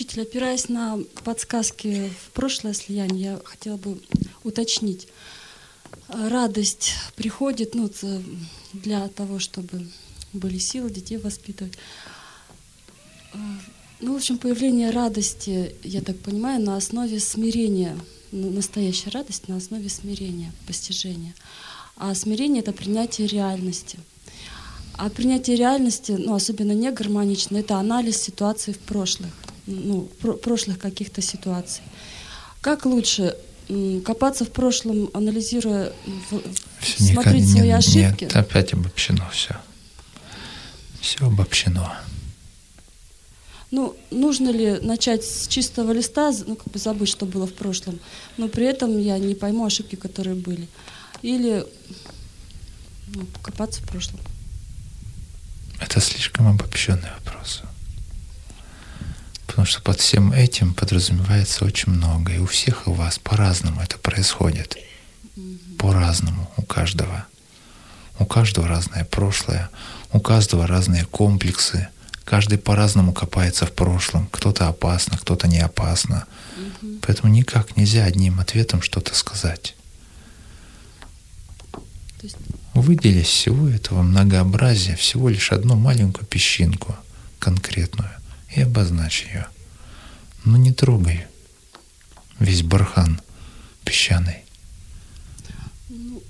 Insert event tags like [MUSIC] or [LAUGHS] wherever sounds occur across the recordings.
Учитель, опираясь на подсказки в прошлое слияние, я хотела бы уточнить. Радость приходит ну, для того, чтобы были силы детей воспитывать. Ну, в общем, появление радости, я так понимаю, на основе смирения, ну, настоящая радость на основе смирения, постижения. А смирение — это принятие реальности. А принятие реальности, ну, особенно не гармонично, это анализ ситуации в прошлых, ну, про прошлых каких-то ситуаций. Как лучше копаться в прошлом, анализируя, все, смотреть никак, свои нет, ошибки? Нет, опять обобщено все. Все обобщено. Ну, нужно ли начать с чистого листа, ну, как бы забыть, что было в прошлом, но при этом я не пойму ошибки, которые были. Или ну, копаться в прошлом. Это слишком обобщенный вопрос. Потому что под всем этим подразумевается очень много. И у всех у вас по-разному это происходит. По-разному у каждого. У каждого разное прошлое, у каждого разные комплексы – Каждый по-разному копается в прошлом. Кто-то опасно, кто-то не опасно. Угу. Поэтому никак нельзя одним ответом что-то сказать. есть... Выдели всего этого многообразия всего лишь одну маленькую песчинку конкретную и обозначь ее. Трогай весь бархан песчаный. Ну,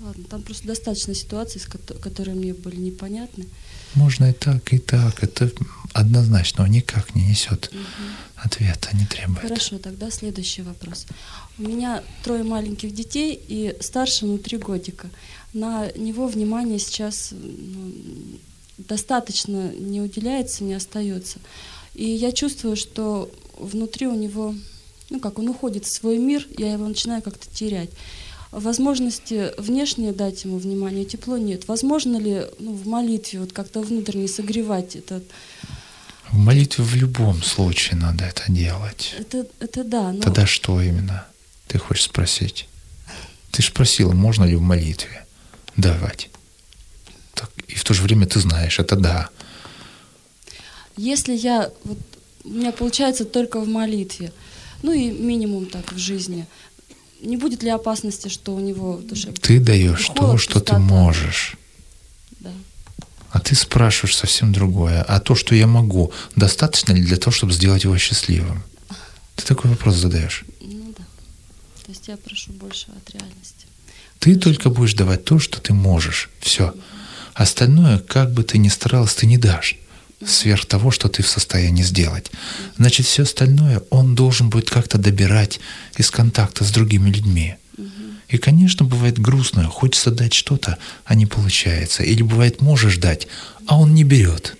ладно, там просто достаточно ситуаций, которые мне были непонятны. Можно и так, и так. Это однозначно никак не несет угу. ответа, не требует. Хорошо, тогда следующий вопрос. У меня трое маленьких детей, и старшему три годика. На него внимание сейчас ну, достаточно не уделяется, не остается. И я чувствую, что внутри у него, ну как, он уходит в свой мир, я его начинаю как-то терять возможности внешне дать ему внимание, тепло нет. Возможно ли ну, в молитве вот как-то внутренне согревать этот... В молитве в любом случае надо это делать. Это, это да. Но... Тогда что именно? Ты хочешь спросить? Ты же спросила, можно ли в молитве давать. Так, и в то же время ты знаешь, это да. Если я, вот, у меня получается только в молитве, ну и минимум так в жизни, не будет ли опасности, что у него в душе Ты даешь холод, то, что пустота. ты можешь. Да. А ты спрашиваешь совсем другое. А то, что я могу, достаточно ли для того, чтобы сделать его счастливым? Ты такой вопрос задаешь. Ну да. То есть я прошу больше от реальности. Ты Прошу. только будешь давать то, что ты можешь. Все. Остальное, как бы ты ни старалась, ты не дашь сверх того, что ты в состоянии сделать. Значит, все остальное он должен будет как-то добирать из контакта с другими людьми. И, конечно, бывает грустно, хочется дать что-то, а не получается. Или бывает, можешь дать, а он не берет.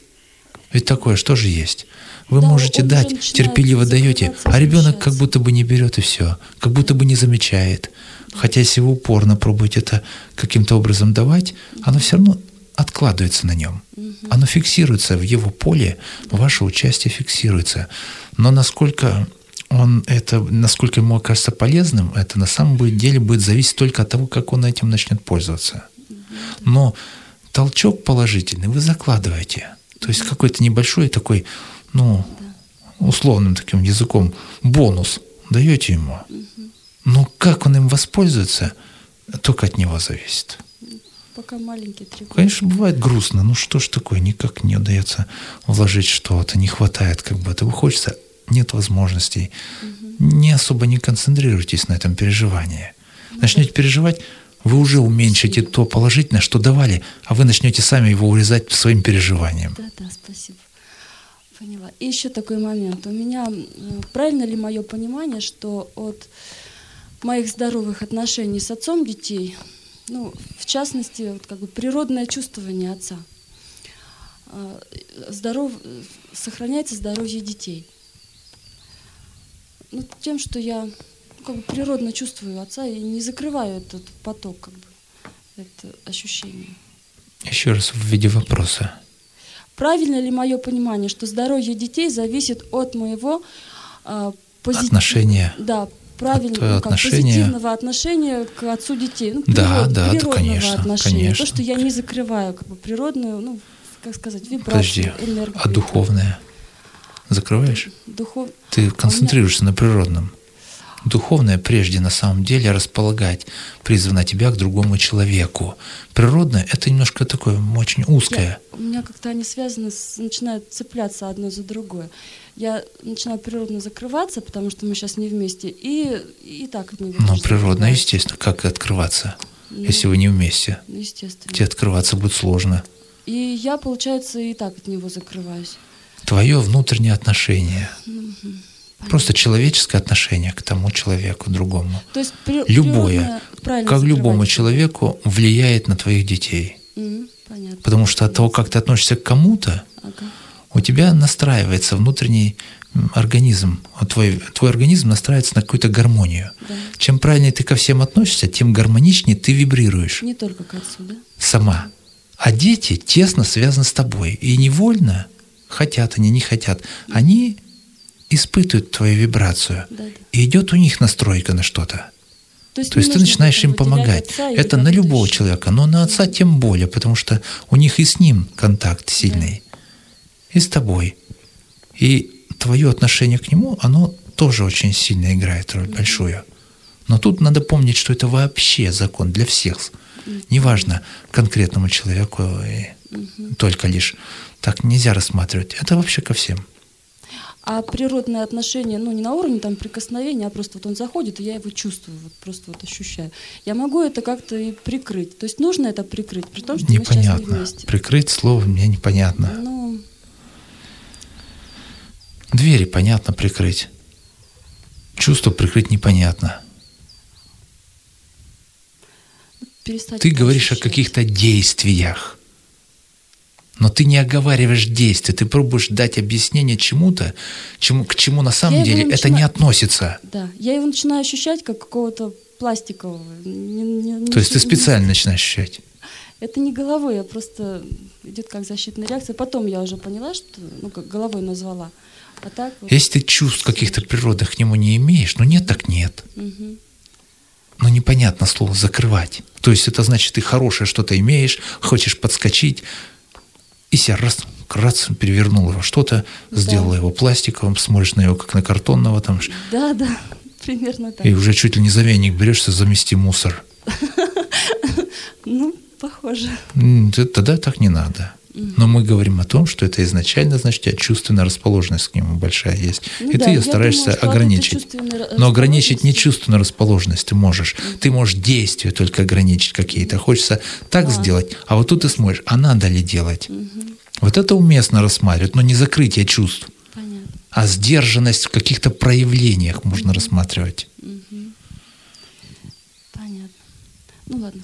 Ведь такое что же есть? Вы да, можете дать, терпеливо даете, а ребенок как будто бы не берет и все, как будто бы не замечает. Хотя если вы упорно пробуете это каким-то образом давать, оно все равно откладывается на нем. Оно фиксируется в его поле, ваше участие фиксируется. Но насколько он это, насколько ему окажется полезным, это на самом деле будет зависеть только от того, как он этим начнет пользоваться. Но толчок положительный вы закладываете. То есть какой-то небольшой такой, ну, условным таким языком, бонус даете ему. Но как он им воспользуется, только от него зависит. Пока маленький три года. Конечно, бывает грустно. Ну что ж такое, никак не удается вложить что-то, не хватает как бы этого хочется, нет возможностей. Угу. Не особо не концентрируйтесь на этом переживании. Начнете переживать, вы уже уменьшите спасибо. то положительное, что давали, а вы начнете сами его урезать своим переживанием. Да, да, спасибо. Поняла. И еще такой момент. У меня правильно ли мое понимание, что от моих здоровых отношений с отцом детей ну, в частности, вот как бы природное чувствование отца. А, здоров... Сохраняется здоровье детей. Ну, тем, что я ну, как бы природно чувствую отца и не закрываю этот поток, как бы, это ощущение. Еще раз в виде вопроса. Правильно ли мое понимание, что здоровье детей зависит от моего э, позитив... отношения? Да, правильного, как, позитивного отношения к отцу детей. Ну, природ, да, да, конечно, отношения. конечно. То, что я не закрываю как бы природную, ну, как сказать, вибрацию, Подожди, а духовное? Закрываешь? Духов... Ты концентрируешься на природном. Духовное прежде на самом деле располагать призвано тебя к другому человеку. Природное — это немножко такое очень узкое. Я, у меня как-то они связаны, с, начинают цепляться одно за другое. Я начинаю природно закрываться, потому что мы сейчас не вместе, и, и так от него. Ну, природно, естественно. Как открываться, ну, если вы не вместе? Естественно. Тебе открываться будет сложно. И я, получается, и так от него закрываюсь. Твое внутреннее отношение. Угу. Просто человеческое отношение к тому человеку, другому. То есть при, Любое, как любому человеку, влияет на твоих детей. Угу, понятно. Потому что от того, как ты относишься к кому-то, ага. у тебя настраивается внутренний организм, твой, твой организм настраивается на какую-то гармонию. Да. Чем правильнее ты ко всем относишься, тем гармоничнее ты вибрируешь. Не только к отцу, да? Сама. А дети тесно связаны с тобой. И невольно, хотят они, не хотят, они испытывают твою вибрацию. Да, да. И идет у них настройка на что-то. То есть, То есть ты начинаешь им помогать. Это на любого еще. человека, но на отца тем более, потому что у них и с ним контакт сильный, да. и с тобой. И твое отношение к нему, оно тоже очень сильно играет роль да. большую. Но тут надо помнить, что это вообще закон для всех. Неважно конкретному человеку, и угу. только лишь. Так нельзя рассматривать. Это вообще ко всем. А природное отношение, ну, не на уровне там прикосновения, а просто вот он заходит, и я его чувствую, вот просто вот ощущаю. Я могу это как-то и прикрыть. То есть нужно это прикрыть, при том, что непонятно. мы сейчас не вместе. Прикрыть слово мне непонятно. Ну... Двери понятно прикрыть. Чувство прикрыть непонятно. Перестать Ты говоришь ощущать. о каких-то действиях. Но ты не оговариваешь действия, ты пробуешь дать объяснение чему-то, чему, к чему на самом я деле начинаю... это не относится. Да, я его начинаю ощущать как какого-то пластикового. Не, не, То есть ты специально начинаешь ощущать? Это не головой, а просто идет как защитная реакция. Потом я уже поняла, что ну, как головой назвала. А так вот... Если ты чувств каких-то природных к нему не имеешь, ну нет, так нет. Угу. Ну непонятно слово закрывать. То есть это значит, ты хорошее что-то имеешь, хочешь подскочить, и себя раз, раз перевернул его что-то, да. сделала его пластиковым, смотришь на него как на картонного там. Да, да, [LAUGHS] примерно так. И уже чуть ли не за веник берешься замести мусор. [LAUGHS] Ну, похоже. Тогда так не надо. Но мы говорим о том, что это изначально, значит, у тебя чувственная расположенность к нему большая есть. Ну, и да, ты ее стараешься думаю, ограничить. Но ограничить не чувственную расположенность ты можешь. Угу. Ты можешь действия только ограничить какие-то. Хочется так да. сделать, а вот тут ты смотришь, а надо ли делать? Угу. Вот это уместно рассматривать, но не закрытие чувств. Понятно. А сдержанность в каких-то проявлениях можно угу. рассматривать. Понятно. Ну ладно.